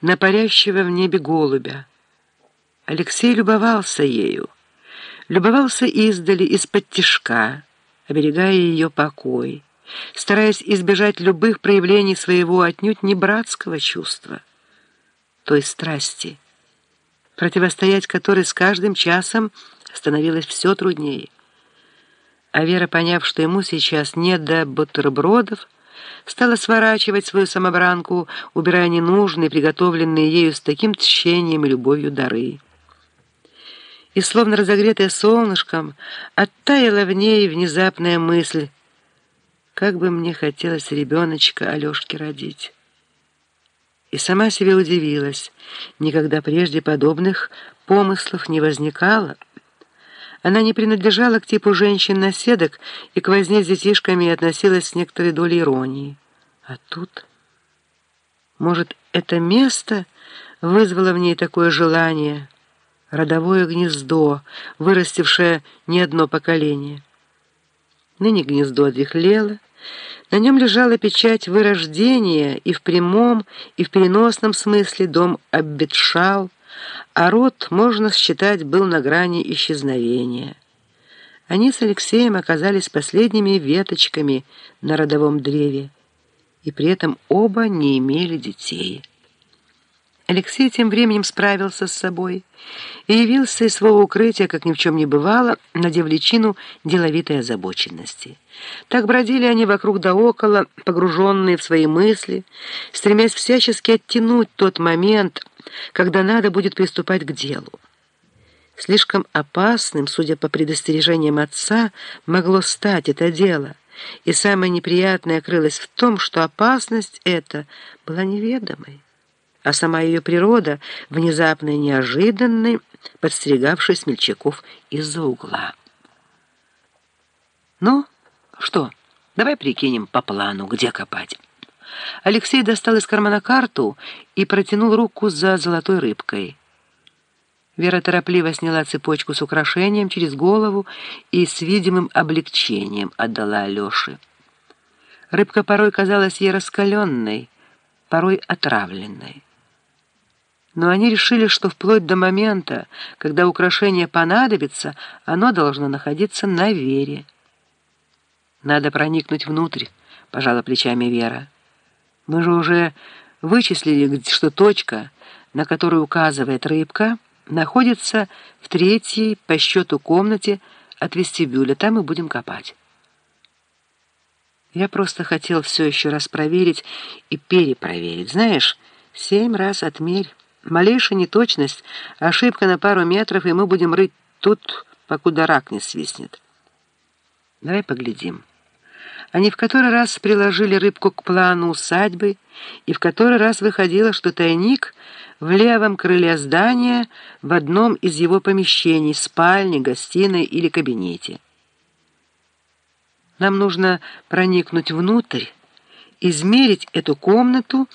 на парящего в небе голубя. Алексей любовался ею, любовался издали, из-под тишка, оберегая ее покой, стараясь избежать любых проявлений своего отнюдь не братского чувства, той страсти, противостоять которой с каждым часом становилось все труднее. А Вера, поняв, что ему сейчас не до бутербродов, стала сворачивать свою самобранку, убирая ненужные, приготовленные ею с таким тщением и любовью дары. И, словно разогретая солнышком, оттаяла в ней внезапная мысль, как бы мне хотелось ребеночка Алешке родить. И сама себе удивилась, никогда прежде подобных помыслов не возникало, она не принадлежала к типу женщин-наседок и к возне с детишками относилась с некоторой долей иронии. А тут... Может, это место вызвало в ней такое желание, родовое гнездо, вырастившее не одно поколение. Ныне гнездо отряхлело, на нем лежала печать вырождения и в прямом, и в переносном смысле дом обветшал, а род, можно считать, был на грани исчезновения. Они с Алексеем оказались последними веточками на родовом древе, и при этом оба не имели детей. Алексей тем временем справился с собой и явился из своего укрытия, как ни в чем не бывало, надев личину деловитой озабоченности. Так бродили они вокруг да около, погруженные в свои мысли, стремясь всячески оттянуть тот момент, когда надо будет приступать к делу. Слишком опасным, судя по предостережениям отца, могло стать это дело, и самое неприятное крылось в том, что опасность эта была неведомой а сама ее природа, внезапно и неожиданной, подстерегавшей смельчаков из-за угла. «Ну, что, давай прикинем по плану, где копать». Алексей достал из кармана карту и протянул руку за золотой рыбкой. Вера торопливо сняла цепочку с украшением через голову и с видимым облегчением отдала Алёше. Рыбка порой казалась ей раскаленной, порой отравленной но они решили, что вплоть до момента, когда украшение понадобится, оно должно находиться на Вере. «Надо проникнуть внутрь», — пожала плечами Вера. «Мы же уже вычислили, что точка, на которую указывает рыбка, находится в третьей по счету комнате от вестибюля. Там мы будем копать». Я просто хотел все еще раз проверить и перепроверить. Знаешь, семь раз отмерь. Малейшая неточность, ошибка на пару метров, и мы будем рыть тут, покуда рак не свистнет. Давай поглядим. Они в который раз приложили рыбку к плану усадьбы, и в который раз выходило, что тайник в левом крыле здания в одном из его помещений, спальне, гостиной или кабинете. Нам нужно проникнуть внутрь, измерить эту комнату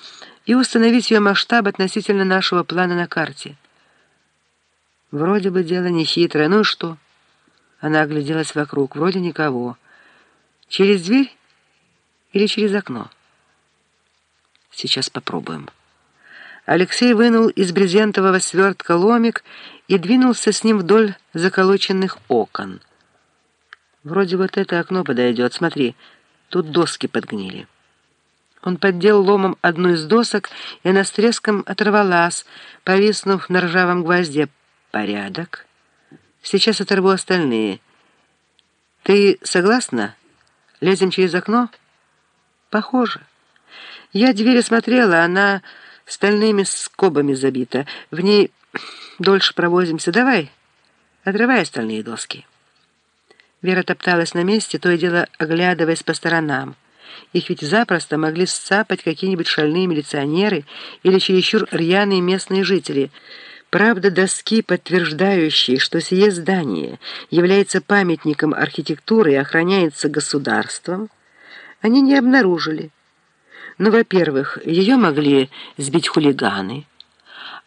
и установить ее масштаб относительно нашего плана на карте. Вроде бы дело не хитрое. Ну и что? Она огляделась вокруг. Вроде никого. Через дверь или через окно? Сейчас попробуем. Алексей вынул из брезентового свертка ломик и двинулся с ним вдоль заколоченных окон. Вроде вот это окно подойдет. Смотри, тут доски подгнили. Он поддел ломом одну из досок, и она с треском оторвалась, повиснув на ржавом гвозде. «Порядок. Сейчас оторву остальные. Ты согласна? Лезем через окно?» «Похоже. Я дверь осмотрела, она стальными скобами забита. В ней дольше провозимся. Давай, отрывай остальные доски». Вера топталась на месте, то и дело оглядываясь по сторонам. Их ведь запросто могли сцапать какие-нибудь шальные милиционеры или чересчур рьяные местные жители. Правда, доски, подтверждающие, что сие здание является памятником архитектуры и охраняется государством, они не обнаружили. Но, ну, во-первых, ее могли сбить хулиганы,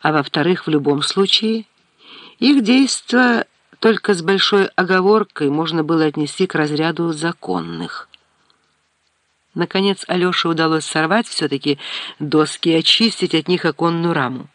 а во-вторых, в любом случае, их действия только с большой оговоркой можно было отнести к разряду законных. Наконец Алёше удалось сорвать все-таки доски и очистить от них оконную раму.